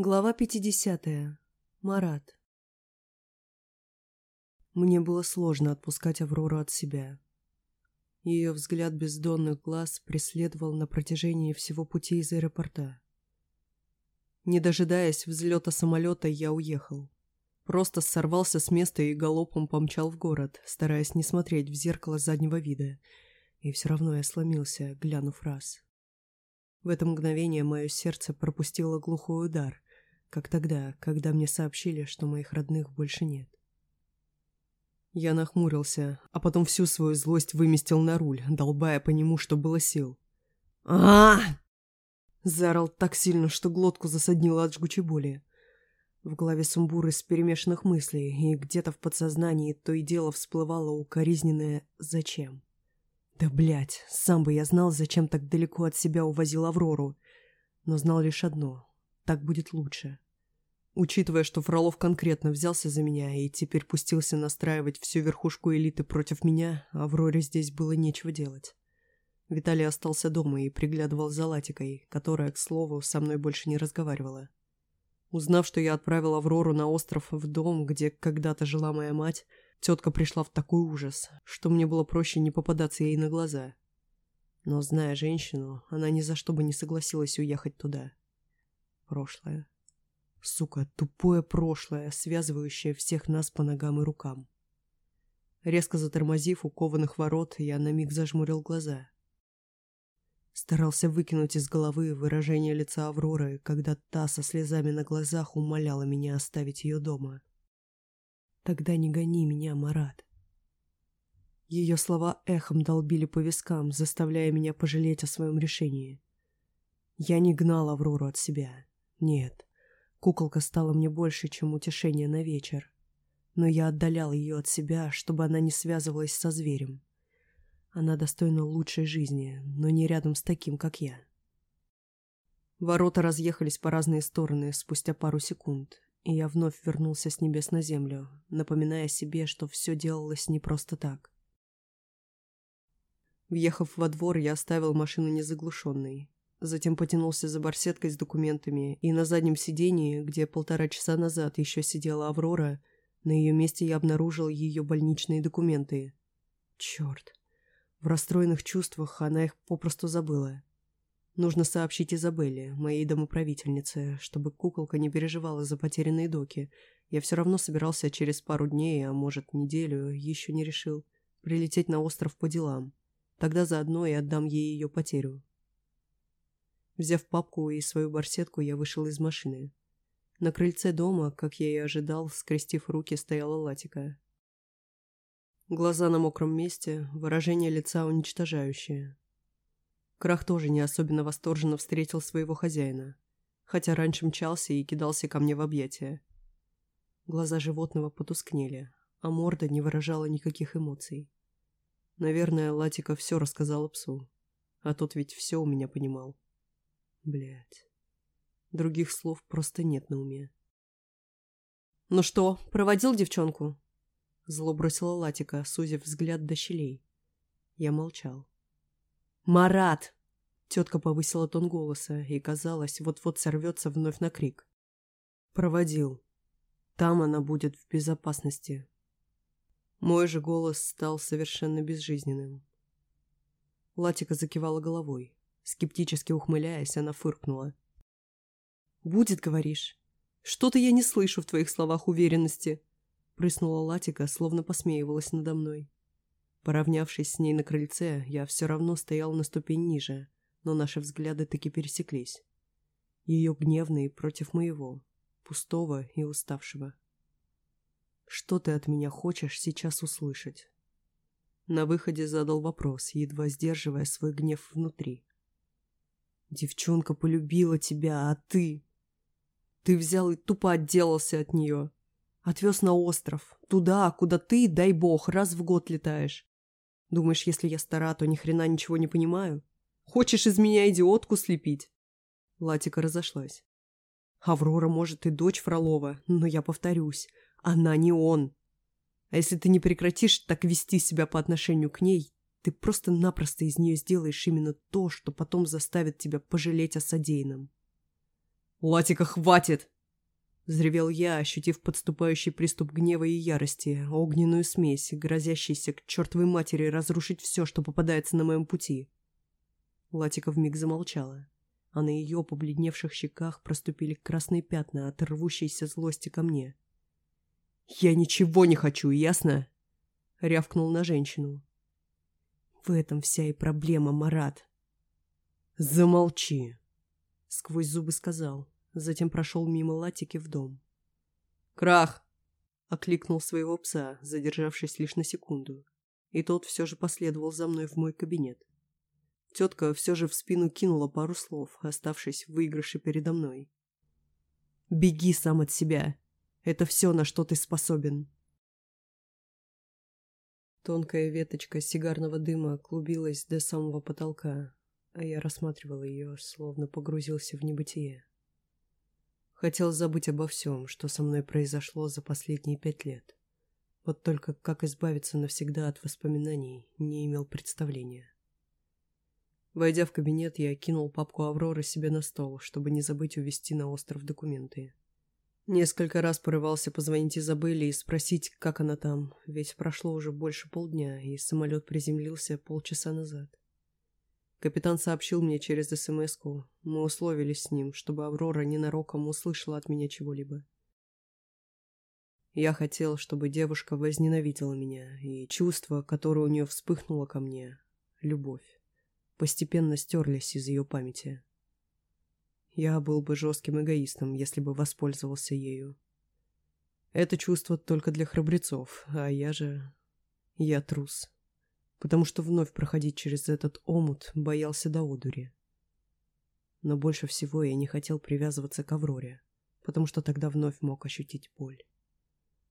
Глава 50. Марат. Мне было сложно отпускать Аврору от себя. Ее взгляд бездонных глаз преследовал на протяжении всего пути из аэропорта. Не дожидаясь взлета самолета, я уехал. Просто сорвался с места и галопом помчал в город, стараясь не смотреть в зеркало заднего вида. И все равно я сломился, глянув раз. В это мгновение мое сердце пропустило глухой удар – как тогда, когда мне сообщили, что моих родных больше нет. Я нахмурился, а потом всю свою злость выместил на руль, долбая по нему, что было сил. а Заорал так сильно, что глотку засаднило от жгучей боли. В голове сумбур из перемешанных мыслей, и где-то в подсознании то и дело всплывало укоризненное «зачем?». Да блять, сам бы я знал, зачем так далеко от себя увозил Аврору. Но знал лишь одно так будет лучше. Учитывая, что Фролов конкретно взялся за меня и теперь пустился настраивать всю верхушку элиты против меня, Авроре здесь было нечего делать. Виталий остался дома и приглядывал за Латикой, которая, к слову, со мной больше не разговаривала. Узнав, что я отправил Аврору на остров в дом, где когда-то жила моя мать, тетка пришла в такой ужас, что мне было проще не попадаться ей на глаза. Но, зная женщину, она ни за что бы не согласилась уехать туда. Прошлое. Сука, тупое прошлое, связывающее всех нас по ногам и рукам. Резко затормозив у кованых ворот, я на миг зажмурил глаза. Старался выкинуть из головы выражение лица Авроры, когда та со слезами на глазах умоляла меня оставить ее дома. «Тогда не гони меня, Марат». Ее слова эхом долбили по вискам, заставляя меня пожалеть о своем решении. Я не гнал Аврору от себя. Нет, куколка стала мне больше, чем утешение на вечер. Но я отдалял ее от себя, чтобы она не связывалась со зверем. Она достойна лучшей жизни, но не рядом с таким, как я. Ворота разъехались по разные стороны спустя пару секунд, и я вновь вернулся с небес на землю, напоминая себе, что все делалось не просто так. Въехав во двор, я оставил машину незаглушенной, Затем потянулся за барсеткой с документами, и на заднем сидении, где полтора часа назад еще сидела Аврора, на ее месте я обнаружил ее больничные документы. Черт. В расстроенных чувствах она их попросту забыла. Нужно сообщить Изабелле, моей домоправительнице, чтобы куколка не переживала за потерянные доки. Я все равно собирался через пару дней, а может неделю, еще не решил, прилететь на остров по делам. Тогда заодно и отдам ей ее потерю. Взяв папку и свою барсетку, я вышел из машины. На крыльце дома, как я и ожидал, скрестив руки, стояла Латика. Глаза на мокром месте, выражение лица уничтожающее. Крах тоже не особенно восторженно встретил своего хозяина, хотя раньше мчался и кидался ко мне в объятия. Глаза животного потускнели, а морда не выражала никаких эмоций. Наверное, Латика все рассказала псу, а тот ведь все у меня понимал. Блять. Других слов просто нет на уме. «Ну что, проводил девчонку?» Зло бросила Латика, сузив взгляд до щелей. Я молчал. «Марат!» Тетка повысила тон голоса и, казалось, вот-вот сорвется вновь на крик. «Проводил. Там она будет в безопасности». Мой же голос стал совершенно безжизненным. Латика закивала головой. Скептически ухмыляясь, она фыркнула. «Будет, говоришь? Что-то я не слышу в твоих словах уверенности», прыснула Латика, словно посмеивалась надо мной. Поравнявшись с ней на крыльце, я все равно стоял на ступень ниже, но наши взгляды таки пересеклись. Ее гневные против моего, пустого и уставшего. «Что ты от меня хочешь сейчас услышать?» На выходе задал вопрос, едва сдерживая свой гнев внутри. Девчонка полюбила тебя, а ты... Ты взял и тупо отделался от нее. Отвез на остров, туда, куда ты, дай бог, раз в год летаешь. Думаешь, если я стара, то ни хрена ничего не понимаю? Хочешь из меня идиотку слепить?» Латика разошлась. «Аврора, может, и дочь Фролова, но я повторюсь, она не он. А если ты не прекратишь так вести себя по отношению к ней, ты просто-напросто из нее сделаешь именно то, что потом заставит тебя пожалеть о содеянном. «Латика, хватит!» Взревел я, ощутив подступающий приступ гнева и ярости, огненную смесь, грозящейся к чертовой матери разрушить все, что попадается на моем пути. Латика вмиг замолчала, а на ее побледневших щеках проступили красные пятна от рвущейся злости ко мне. «Я ничего не хочу, ясно?» — рявкнул на женщину. «В этом вся и проблема, Марат». «Замолчи!» — сквозь зубы сказал, затем прошел мимо Латики в дом. «Крах!» — окликнул своего пса, задержавшись лишь на секунду, и тот все же последовал за мной в мой кабинет. Тетка все же в спину кинула пару слов, оставшись в выигрыше передо мной. «Беги сам от себя!» Это все, на что ты способен. Тонкая веточка сигарного дыма клубилась до самого потолка, а я рассматривал ее, словно погрузился в небытие. Хотел забыть обо всем, что со мной произошло за последние пять лет. Вот только как избавиться навсегда от воспоминаний, не имел представления. Войдя в кабинет, я кинул папку Авроры себе на стол, чтобы не забыть увезти на остров документы. Несколько раз порывался позвонить Изабелле и спросить, как она там, ведь прошло уже больше полдня, и самолет приземлился полчаса назад. Капитан сообщил мне через смс -ку. Мы условились с ним, чтобы Аврора ненароком услышала от меня чего-либо. Я хотел, чтобы девушка возненавидела меня, и чувство, которое у нее вспыхнуло ко мне, любовь, постепенно стерлись из ее памяти. Я был бы жестким эгоистом, если бы воспользовался ею. Это чувство только для храбрецов, а я же... Я трус. Потому что вновь проходить через этот омут боялся до одури. Но больше всего я не хотел привязываться к Авроре, потому что тогда вновь мог ощутить боль.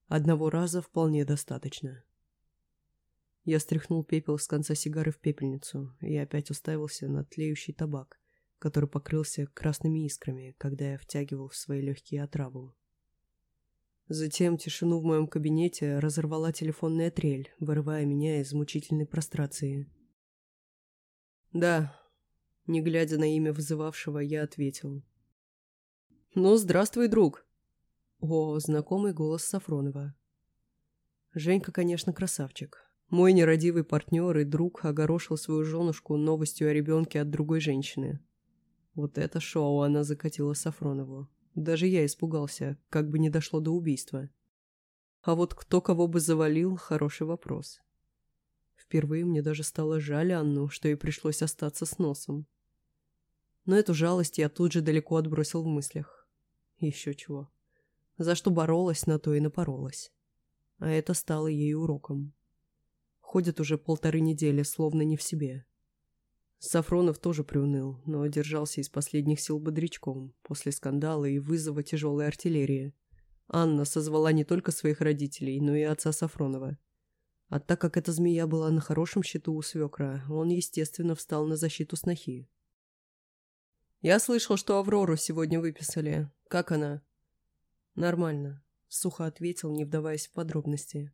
Одного раза вполне достаточно. Я стряхнул пепел с конца сигары в пепельницу и опять уставился на тлеющий табак, который покрылся красными искрами, когда я втягивал в свои легкие отраву. Затем тишину в моем кабинете разорвала телефонная трель, вырывая меня из мучительной прострации. «Да», — не глядя на имя вызывавшего, я ответил. «Ну, здравствуй, друг!» О, знакомый голос Сафронова. Женька, конечно, красавчик. Мой нерадивый партнер и друг огорошил свою женушку новостью о ребенке от другой женщины. Вот это шоу она закатила Сафронову. Даже я испугался, как бы не дошло до убийства. А вот кто кого бы завалил – хороший вопрос. Впервые мне даже стало жаль Анну, что ей пришлось остаться с носом. Но эту жалость я тут же далеко отбросил в мыслях. Еще чего. За что боролась, на то и напоролась. А это стало ей уроком. Ходит уже полторы недели, словно не в себе. Сафронов тоже приуныл, но держался из последних сил бодрячком после скандала и вызова тяжелой артиллерии. Анна созвала не только своих родителей, но и отца Сафронова. А так как эта змея была на хорошем счету у свекра, он, естественно, встал на защиту снохи. «Я слышал, что Аврору сегодня выписали. Как она?» «Нормально», — сухо ответил, не вдаваясь в подробности.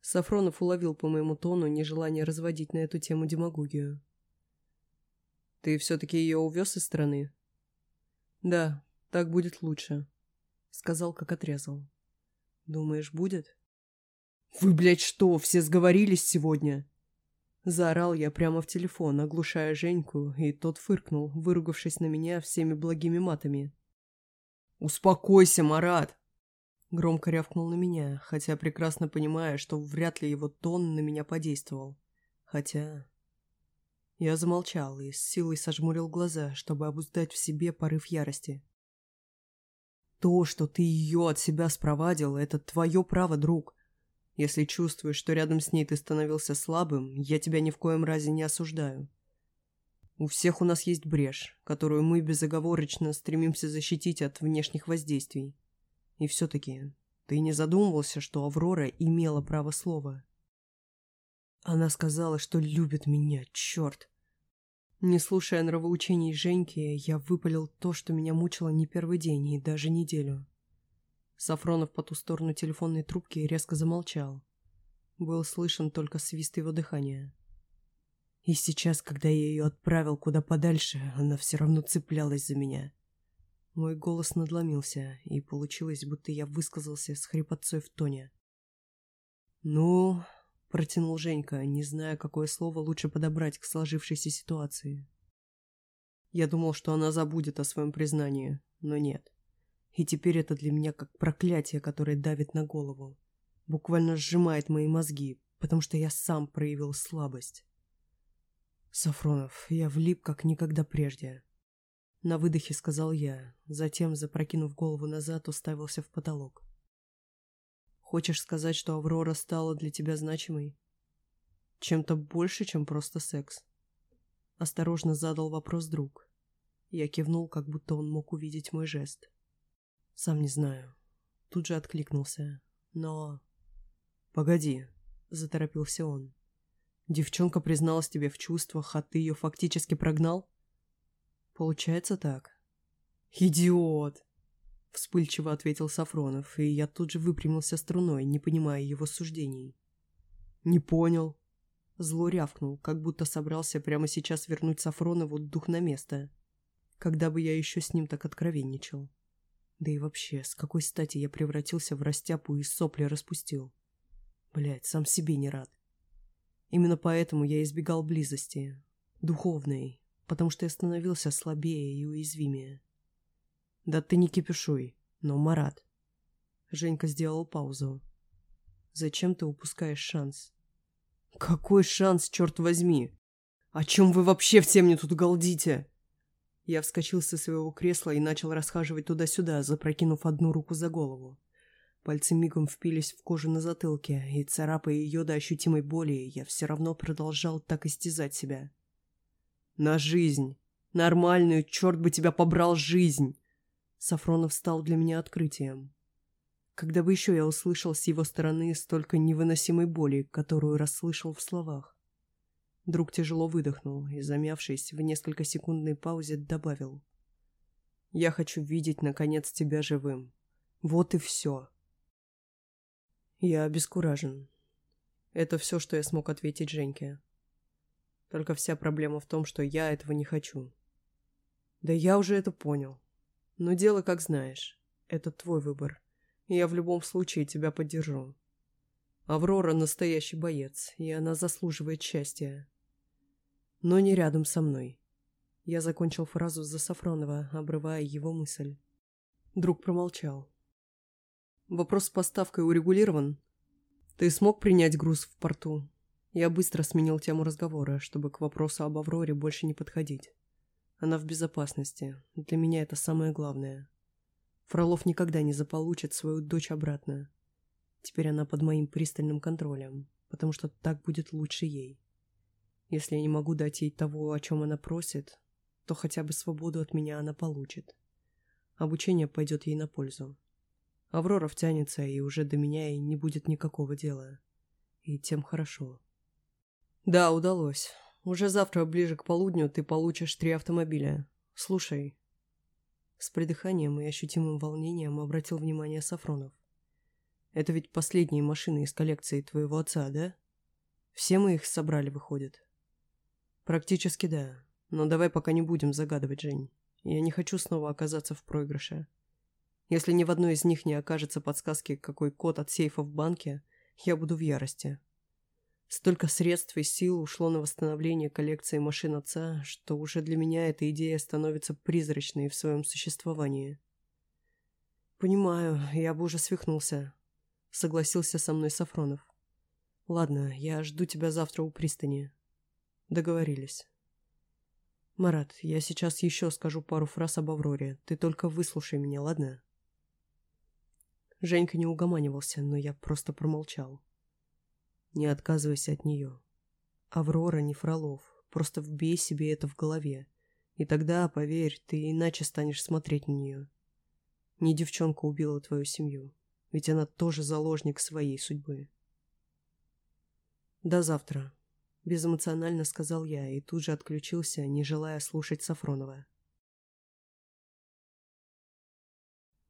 Сафронов уловил по моему тону нежелание разводить на эту тему демагогию. Ты все-таки ее увез из страны? Да, так будет лучше. Сказал, как отрезал. Думаешь, будет? Вы, блядь, что, все сговорились сегодня? Заорал я прямо в телефон, оглушая Женьку, и тот фыркнул, выругавшись на меня всеми благими матами. «Успокойся, Марат!» Громко рявкнул на меня, хотя прекрасно понимая, что вряд ли его тон на меня подействовал. Хотя... Я замолчал и с силой сожмурил глаза, чтобы обуздать в себе порыв ярости. То, что ты ее от себя спровадил, это твое право, друг. Если чувствуешь, что рядом с ней ты становился слабым, я тебя ни в коем разе не осуждаю. У всех у нас есть брешь, которую мы безоговорочно стремимся защитить от внешних воздействий. И все-таки ты не задумывался, что Аврора имела право слова. Она сказала, что любит меня, черт. Не слушая нравоучений Женьки, я выпалил то, что меня мучило не первый день и даже неделю. Сафронов по ту сторону телефонной трубки резко замолчал. Был слышен только свист его дыхания. И сейчас, когда я ее отправил куда подальше, она все равно цеплялась за меня. Мой голос надломился, и получилось, будто я высказался с хрипотцой в тоне. «Ну...» — протянул Женька, не зная, какое слово лучше подобрать к сложившейся ситуации. Я думал, что она забудет о своем признании, но нет. И теперь это для меня как проклятие, которое давит на голову. Буквально сжимает мои мозги, потому что я сам проявил слабость. Сафронов, я влип как никогда прежде. На выдохе сказал я, затем, запрокинув голову назад, уставился в потолок. Хочешь сказать, что Аврора стала для тебя значимой? Чем-то больше, чем просто секс? Осторожно задал вопрос друг. Я кивнул, как будто он мог увидеть мой жест. Сам не знаю. Тут же откликнулся. Но... Погоди, заторопился он. Девчонка призналась тебе в чувствах, а ты ее фактически прогнал? Получается так. Идиот! Вспыльчиво ответил Сафронов, и я тут же выпрямился струной, не понимая его суждений. Не понял. Зло рявкнул, как будто собрался прямо сейчас вернуть Сафронову дух на место. Когда бы я еще с ним так откровенничал. Да и вообще, с какой стати я превратился в растяпу и сопли распустил? Блять, сам себе не рад. Именно поэтому я избегал близости. Духовной, потому что я становился слабее и уязвимее. «Да ты не кипишуй, но, Марат...» Женька сделал паузу. «Зачем ты упускаешь шанс?» «Какой шанс, черт возьми? О чем вы вообще все мне тут галдите?» Я вскочил со своего кресла и начал расхаживать туда-сюда, запрокинув одну руку за голову. Пальцы мигом впились в кожу на затылке, и, царапая ее до ощутимой боли, я все равно продолжал так истязать себя. На жизнь. Нормальную, черт бы тебя побрал, жизнь. Сафронов стал для меня открытием. Когда бы еще я услышал с его стороны столько невыносимой боли, которую расслышал в словах. Друг тяжело выдохнул и, замявшись в несколько секундной паузе, добавил. «Я хочу видеть, наконец, тебя живым. Вот и все». Я обескуражен. Это все, что я смог ответить Женьке. Только вся проблема в том, что я этого не хочу. Да я уже это понял. Но дело как знаешь. Это твой выбор. Я в любом случае тебя поддержу. Аврора настоящий боец, и она заслуживает счастья. Но не рядом со мной. Я закончил фразу за Сафронова, обрывая его мысль. Друг промолчал. Вопрос с поставкой урегулирован? Ты смог принять груз в порту? Я быстро сменил тему разговора, чтобы к вопросу об Авроре больше не подходить. Она в безопасности. Для меня это самое главное. Фролов никогда не заполучит свою дочь обратно. Теперь она под моим пристальным контролем, потому что так будет лучше ей. Если я не могу дать ей того, о чем она просит, то хотя бы свободу от меня она получит. Обучение пойдет ей на пользу. Аврора втянется, и уже до меня и не будет никакого дела. И тем хорошо. «Да, удалось. Уже завтра ближе к полудню ты получишь три автомобиля. Слушай». С придыханием и ощутимым волнением обратил внимание Сафронов. «Это ведь последние машины из коллекции твоего отца, да? Все мы их собрали, выходит?» «Практически да. Но давай пока не будем загадывать, Жень. Я не хочу снова оказаться в проигрыше. Если ни в одной из них не окажется подсказки, какой код от сейфа в банке, я буду в ярости». Столько средств и сил ушло на восстановление коллекции машин отца, что уже для меня эта идея становится призрачной в своем существовании. «Понимаю, я бы уже свихнулся», — согласился со мной Сафронов. «Ладно, я жду тебя завтра у пристани». Договорились. «Марат, я сейчас еще скажу пару фраз об Авроре. Ты только выслушай меня, ладно?» Женька не угоманивался, но я просто промолчал. Не отказывайся от нее. Аврора не Фролов. Просто вбей себе это в голове. И тогда, поверь, ты иначе станешь смотреть на нее. Не девчонка убила твою семью. Ведь она тоже заложник своей судьбы. До завтра. Безэмоционально сказал я и тут же отключился, не желая слушать Сафронова.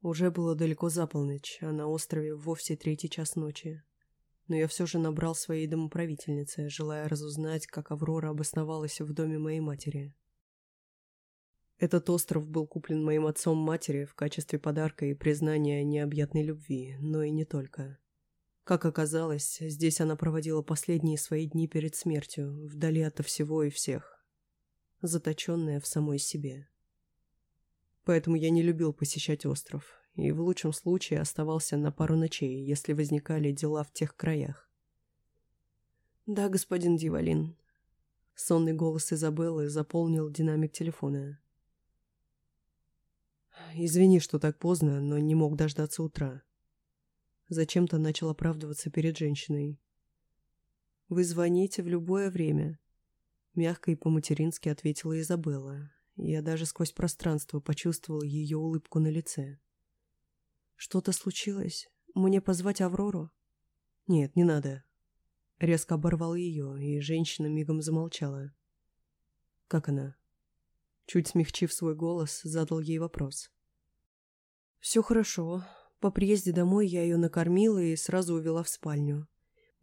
Уже было далеко за полночь, а на острове вовсе третий час ночи но я все же набрал своей домоправительнице, желая разузнать, как Аврора обосновалась в доме моей матери. Этот остров был куплен моим отцом матери в качестве подарка и признания необъятной любви, но и не только. Как оказалось, здесь она проводила последние свои дни перед смертью, вдали от всего и всех, заточенная в самой себе. Поэтому я не любил посещать остров, и в лучшем случае оставался на пару ночей, если возникали дела в тех краях. «Да, господин Дивалин». Сонный голос Изабеллы заполнил динамик телефона. «Извини, что так поздно, но не мог дождаться утра». Зачем-то начал оправдываться перед женщиной. «Вы звоните в любое время», — мягко и по-матерински ответила Изабелла. Я даже сквозь пространство почувствовал ее улыбку на лице. «Что-то случилось? Мне позвать Аврору?» «Нет, не надо». Резко оборвал ее, и женщина мигом замолчала. «Как она?» Чуть смягчив свой голос, задал ей вопрос. «Все хорошо. По приезде домой я ее накормила и сразу увела в спальню.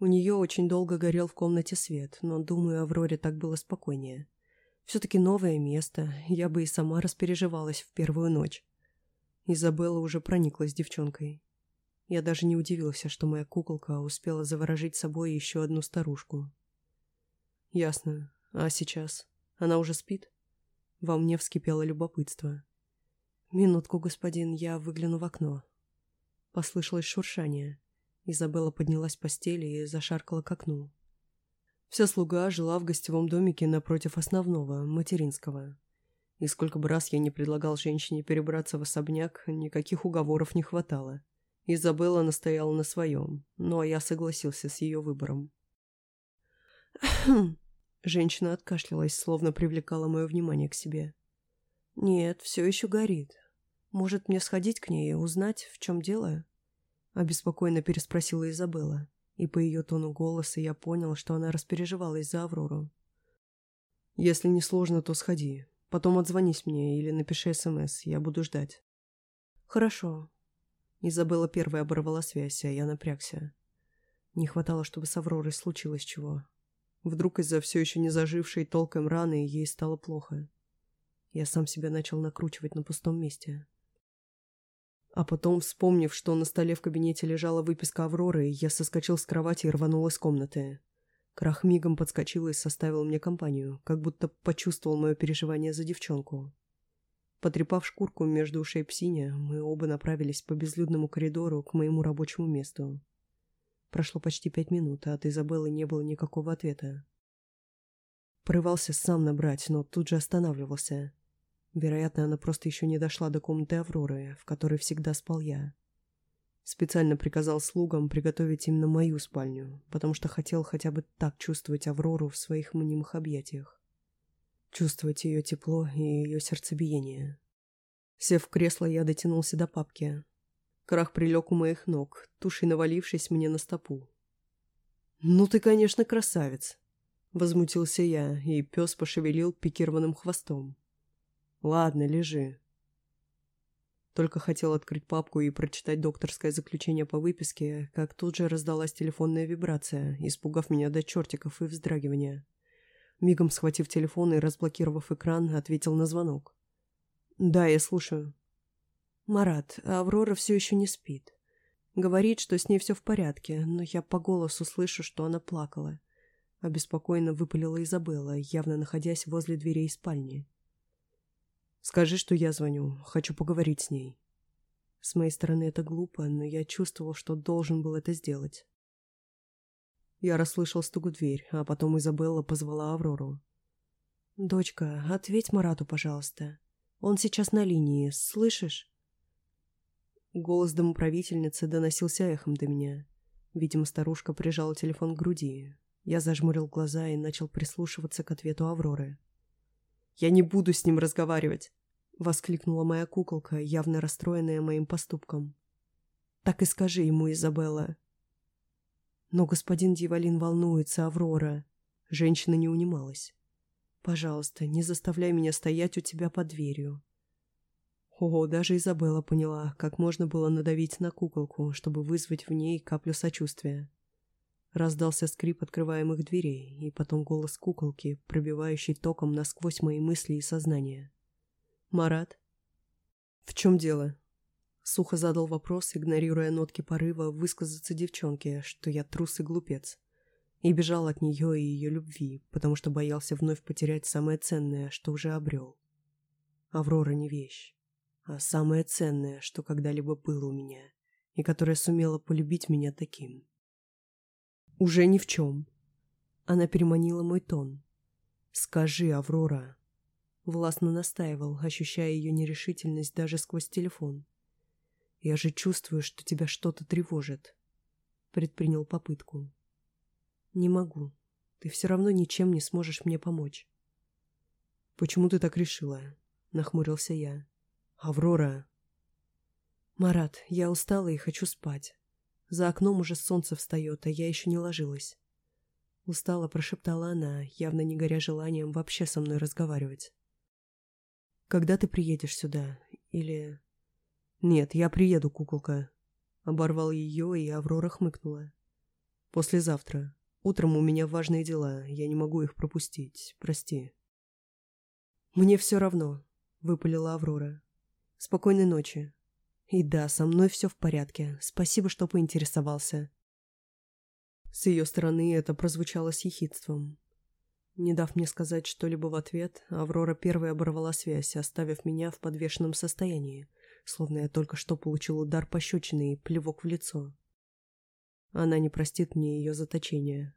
У нее очень долго горел в комнате свет, но, думаю, Авроре так было спокойнее. Все-таки новое место, я бы и сама распереживалась в первую ночь. Изабелла уже прониклась девчонкой. Я даже не удивился, что моя куколка успела заворожить собой еще одну старушку. Ясно. А сейчас? Она уже спит? Во мне вскипело любопытство. Минутку, господин, я выгляну в окно. Послышалось шуршание. Изабелла поднялась с постели и зашаркала к окну. Вся слуга жила в гостевом домике напротив основного, материнского. И сколько бы раз я не предлагал женщине перебраться в особняк, никаких уговоров не хватало. Изабелла настояла на своем, но я согласился с ее выбором. Женщина откашлялась, словно привлекала мое внимание к себе. «Нет, все еще горит. Может, мне сходить к ней и узнать, в чем дело?» Обеспокоенно переспросила Изабелла, и по ее тону голоса я понял, что она распереживалась за Аврору. «Если не сложно, то сходи. Потом отзвонись мне или напиши СМС, я буду ждать». «Хорошо». Изабелла первая оборвала связь, а я напрягся. Не хватало, чтобы с Авророй случилось чего. Вдруг из-за все еще не зажившей толком раны ей стало плохо. Я сам себя начал накручивать на пустом месте. А потом, вспомнив, что на столе в кабинете лежала выписка Авроры, я соскочил с кровати и рванул из комнаты. Крах мигом подскочил и составил мне компанию, как будто почувствовал мое переживание за девчонку. Потрепав шкурку между ушей псиня, мы оба направились по безлюдному коридору к моему рабочему месту. Прошло почти пять минут, а от Изабеллы не было никакого ответа. Порывался сам набрать, но тут же останавливался. Вероятно, она просто еще не дошла до комнаты Авроры, в которой всегда спал я. Специально приказал слугам приготовить именно мою спальню, потому что хотел хотя бы так чувствовать Аврору в своих мнимых объятиях. Чувствовать ее тепло и ее сердцебиение. Сев в кресло, я дотянулся до папки. Крах прилег у моих ног, тушей навалившись мне на стопу. «Ну ты, конечно, красавец!» Возмутился я, и пес пошевелил пикированным хвостом. «Ладно, лежи. Только хотел открыть папку и прочитать докторское заключение по выписке, как тут же раздалась телефонная вибрация, испугав меня до чертиков и вздрагивания. Мигом схватив телефон и разблокировав экран, ответил на звонок. «Да, я слушаю». «Марат, Аврора все еще не спит. Говорит, что с ней все в порядке, но я по голосу слышу, что она плакала». Обеспокоенно выпалила Изабелла, явно находясь возле дверей спальни. Скажи, что я звоню. Хочу поговорить с ней. С моей стороны это глупо, но я чувствовал, что должен был это сделать. Я расслышал стук в дверь, а потом Изабелла позвала Аврору. «Дочка, ответь Марату, пожалуйста. Он сейчас на линии, слышишь?» Голос домоправительницы доносился эхом до меня. Видимо, старушка прижала телефон к груди. Я зажмурил глаза и начал прислушиваться к ответу Авроры. «Я не буду с ним разговаривать!» — воскликнула моя куколка, явно расстроенная моим поступком. «Так и скажи ему, Изабелла». Но господин Дивалин волнуется, Аврора. Женщина не унималась. «Пожалуйста, не заставляй меня стоять у тебя под дверью». О, даже Изабелла поняла, как можно было надавить на куколку, чтобы вызвать в ней каплю сочувствия. Раздался скрип открываемых дверей, и потом голос куколки, пробивающий током насквозь мои мысли и сознание. Марат?» «В чем дело?» Сухо задал вопрос, игнорируя нотки порыва высказаться девчонке, что я трус и глупец. И бежал от нее и ее любви, потому что боялся вновь потерять самое ценное, что уже обрел. Аврора не вещь, а самое ценное, что когда-либо было у меня, и которое сумело полюбить меня таким. Уже ни в чем. Она переманила мой тон. «Скажи, Аврора!» Властно настаивал, ощущая ее нерешительность даже сквозь телефон. Я же чувствую, что тебя что-то тревожит. Предпринял попытку. Не могу. Ты все равно ничем не сможешь мне помочь. Почему ты так решила? Нахмурился я. Аврора. Марат, я устала и хочу спать. За окном уже солнце встает, а я еще не ложилась. Устала прошептала она, явно не горя желанием вообще со мной разговаривать. «Когда ты приедешь сюда? Или...» «Нет, я приеду, куколка». Оборвал ее, и Аврора хмыкнула. «Послезавтра. Утром у меня важные дела, я не могу их пропустить. Прости». «Мне все равно», — выпалила Аврора. «Спокойной ночи. И да, со мной все в порядке. Спасибо, что поинтересовался». С ее стороны это прозвучало с ехидством. Не дав мне сказать что-либо в ответ, Аврора первой оборвала связь, оставив меня в подвешенном состоянии, словно я только что получил удар пощечины и плевок в лицо. Она не простит мне ее заточение.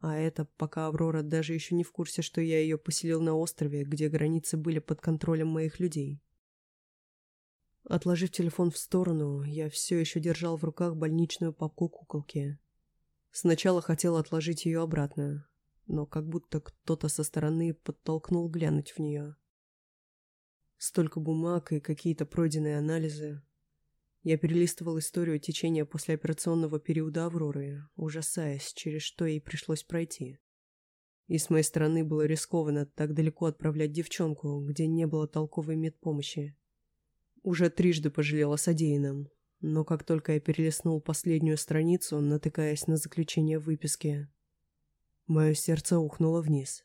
А это пока Аврора даже еще не в курсе, что я ее поселил на острове, где границы были под контролем моих людей. Отложив телефон в сторону, я все еще держал в руках больничную папку куколки. Сначала хотел отложить ее обратно, но как будто кто-то со стороны подтолкнул глянуть в нее. Столько бумаг и какие-то пройденные анализы. Я перелистывал историю течения послеоперационного периода Авроры, ужасаясь, через что ей пришлось пройти. И с моей стороны было рискованно так далеко отправлять девчонку, где не было толковой медпомощи. Уже трижды пожалел о содеянном, но как только я перелистнул последнюю страницу, натыкаясь на заключение выписки, мое сердце ухнуло вниз.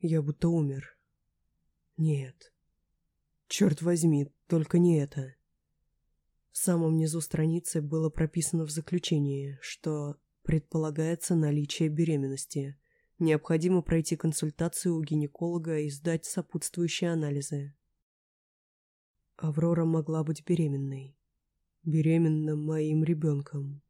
Я будто умер. Нет. Черт возьми, только не это. В самом низу страницы было прописано в заключении, что предполагается наличие беременности. Необходимо пройти консультацию у гинеколога и сдать сопутствующие анализы. Аврора могла быть беременной. Беременна моим ребенком.